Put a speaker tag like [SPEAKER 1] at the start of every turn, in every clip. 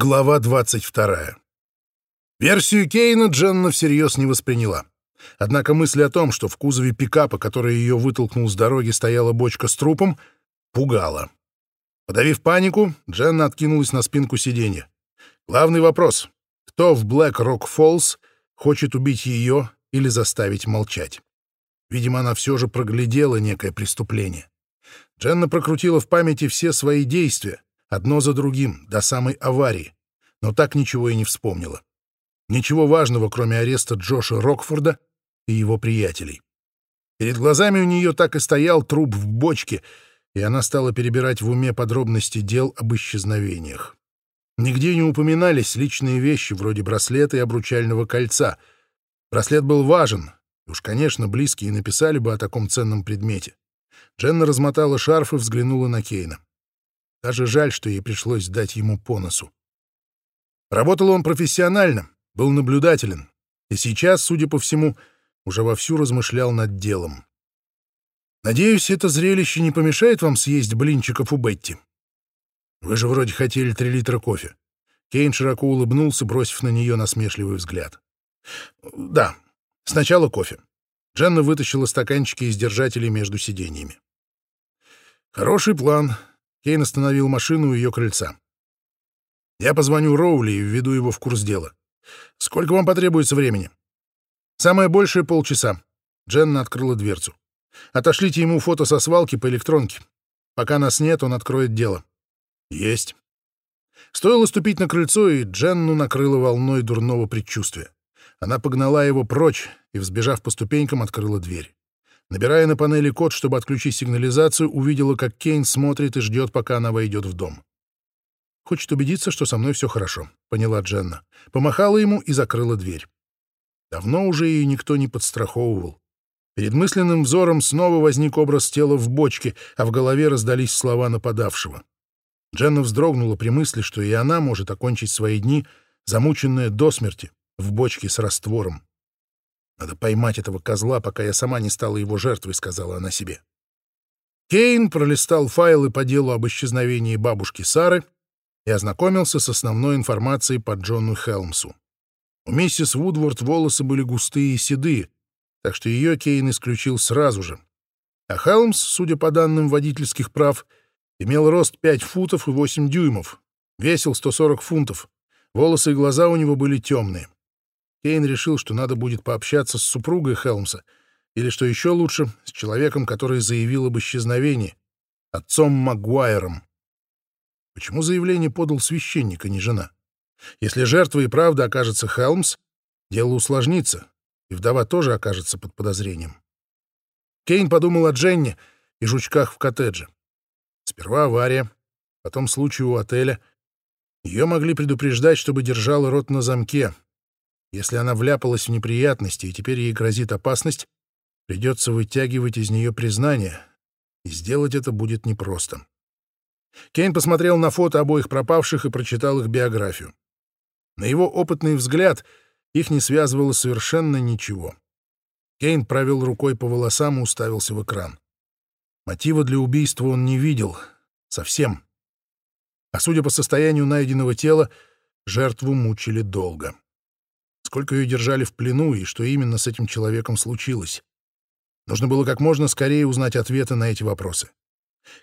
[SPEAKER 1] Глава 22. Версию Кейна Дженна всерьез не восприняла. Однако мысль о том, что в кузове пикапа, который ее вытолкнул с дороги, стояла бочка с трупом, пугала. Подавив панику, Дженна откинулась на спинку сиденья. Главный вопрос — кто в Блэк Рок Фоллс хочет убить ее или заставить молчать? Видимо, она все же проглядела некое преступление. Дженна прокрутила в памяти все свои действия, одно за другим, до самой аварии, но так ничего и не вспомнила. Ничего важного, кроме ареста Джоша Рокфорда и его приятелей. Перед глазами у нее так и стоял труп в бочке, и она стала перебирать в уме подробности дел об исчезновениях. Нигде не упоминались личные вещи, вроде браслета и обручального кольца. Браслет был важен, уж, конечно, близкие написали бы о таком ценном предмете. Дженна размотала шарф и взглянула на Кейна. Даже жаль, что ей пришлось дать ему по носу. Работал он профессионально, был наблюдателен, и сейчас, судя по всему, уже вовсю размышлял над делом. «Надеюсь, это зрелище не помешает вам съесть блинчиков у Бетти. Вы же вроде хотели три литра кофе». Кейн широко улыбнулся, бросив на нее насмешливый взгляд. «Да, сначала кофе». Дженна вытащила стаканчики из держателей между сиденьями. «Хороший план», Кейн остановил машину у ее крыльца. «Я позвоню Роули и введу его в курс дела. Сколько вам потребуется времени?» «Самое большее — полчаса». Дженна открыла дверцу. «Отошлите ему фото со свалки по электронке. Пока нас нет, он откроет дело». «Есть». Стоило ступить на крыльцо, и Дженну накрыла волной дурного предчувствия. Она погнала его прочь и, взбежав по ступенькам, открыла дверь. Набирая на панели код, чтобы отключить сигнализацию, увидела, как Кейн смотрит и ждет, пока она войдет в дом. «Хочет убедиться, что со мной все хорошо», — поняла Дженна. Помахала ему и закрыла дверь. Давно уже ее никто не подстраховывал. Перед мысленным взором снова возник образ тела в бочке, а в голове раздались слова нападавшего. Дженна вздрогнула при мысли, что и она может окончить свои дни, замученная до смерти, в бочке с раствором. «Надо поймать этого козла, пока я сама не стала его жертвой», — сказала она себе. Кейн пролистал файлы по делу об исчезновении бабушки Сары и ознакомился с основной информацией по Джону Хелмсу. У миссис Вудворд волосы были густые и седые, так что ее Кейн исключил сразу же. А Хелмс, судя по данным водительских прав, имел рост 5 футов и 8 дюймов, весил 140 фунтов, волосы и глаза у него были темные. Кейн решил, что надо будет пообщаться с супругой Хелмса, или, что еще лучше, с человеком, который заявил об исчезновении, отцом Магуайром. Почему заявление подал священник, а не жена? Если жертва и правда окажется Хелмс, дело усложнится, и вдова тоже окажется под подозрением. Кейн подумал о Дженне и жучках в коттедже. Сперва авария, потом случай у отеля. Ее могли предупреждать, чтобы держала рот на замке — если она вляпалась в неприятности, и теперь ей грозит опасность, придется вытягивать из нее признание, и сделать это будет непросто. Кейн посмотрел на фото обоих пропавших и прочитал их биографию. На его опытный взгляд их не связывало совершенно ничего. Кейн провел рукой по волосам и уставился в экран. Мотива для убийства он не видел. Совсем. А судя по состоянию найденного тела, жертву мучили долго сколько ее держали в плену и что именно с этим человеком случилось. Нужно было как можно скорее узнать ответы на эти вопросы.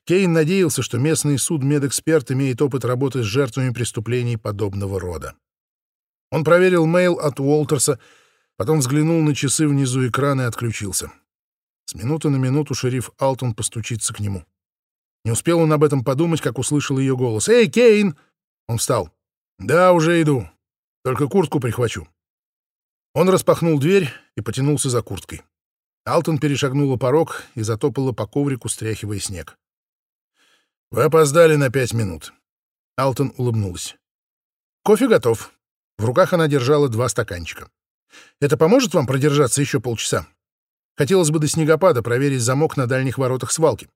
[SPEAKER 1] Кейн надеялся, что местный суд-медэксперт имеет опыт работы с жертвами преступлений подобного рода. Он проверил мейл от Уолтерса, потом взглянул на часы внизу экрана и отключился. С минуты на минуту шериф Алтон постучится к нему. Не успел он об этом подумать, как услышал ее голос. «Эй, Кейн!» Он встал. «Да, уже иду. Только куртку прихвачу». Он распахнул дверь и потянулся за курткой. Алтон перешагнула порог и затопала по коврику, стряхивая снег. «Вы опоздали на пять минут». Алтон улыбнулась. «Кофе готов». В руках она держала два стаканчика. «Это поможет вам продержаться еще полчаса? Хотелось бы до снегопада проверить замок на дальних воротах свалки».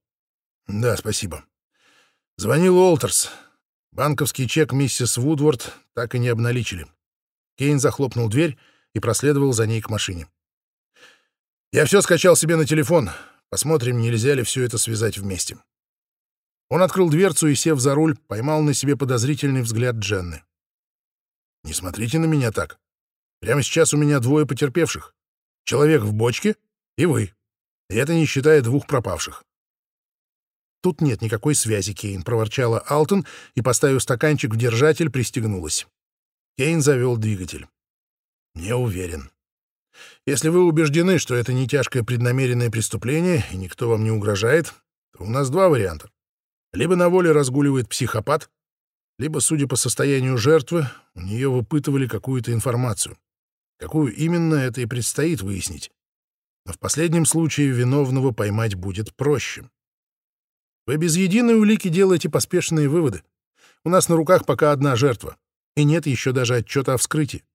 [SPEAKER 1] «Да, спасибо». Звонил Уолтерс. Банковский чек миссис Вудворд так и не обналичили. Кейн захлопнул дверь и проследовал за ней к машине. «Я все скачал себе на телефон. Посмотрим, нельзя ли все это связать вместе». Он открыл дверцу и, сев за руль, поймал на себе подозрительный взгляд Дженны. Не смотрите на меня так. Прямо сейчас у меня двое потерпевших. Человек в бочке и вы. И это не считая двух пропавших. «Тут нет никакой связи, Кейн», — проворчала Алтон и, поставив стаканчик в держатель, пристегнулась. Кейн завел двигатель. «Не уверен. Если вы убеждены, что это не тяжкое преднамеренное преступление и никто вам не угрожает, то у нас два варианта. Либо на воле разгуливает психопат, либо, судя по состоянию жертвы, у нее выпытывали какую-то информацию. Какую именно, это и предстоит выяснить. Но в последнем случае виновного поймать будет проще. Вы без единой улики делаете поспешные выводы. У нас на руках пока одна жертва, и нет еще даже отчета о вскрытии.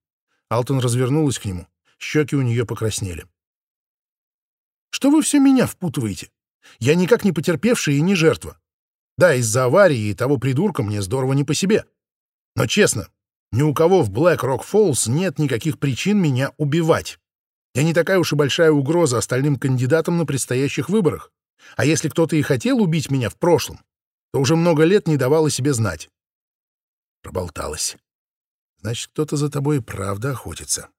[SPEAKER 1] Алтон развернулась к нему. Щеки у нее покраснели. «Что вы все меня впутываете? Я никак не потерпевший и не жертва. Да, из-за аварии и того придурка мне здорово не по себе. Но честно, ни у кого в Блэк Рок Фоллс нет никаких причин меня убивать. Я не такая уж и большая угроза остальным кандидатам на предстоящих выборах. А если кто-то и хотел убить меня в прошлом, то уже много лет не давал о себе знать. Проболталась. Значит, кто-то за тобой и правда охотится.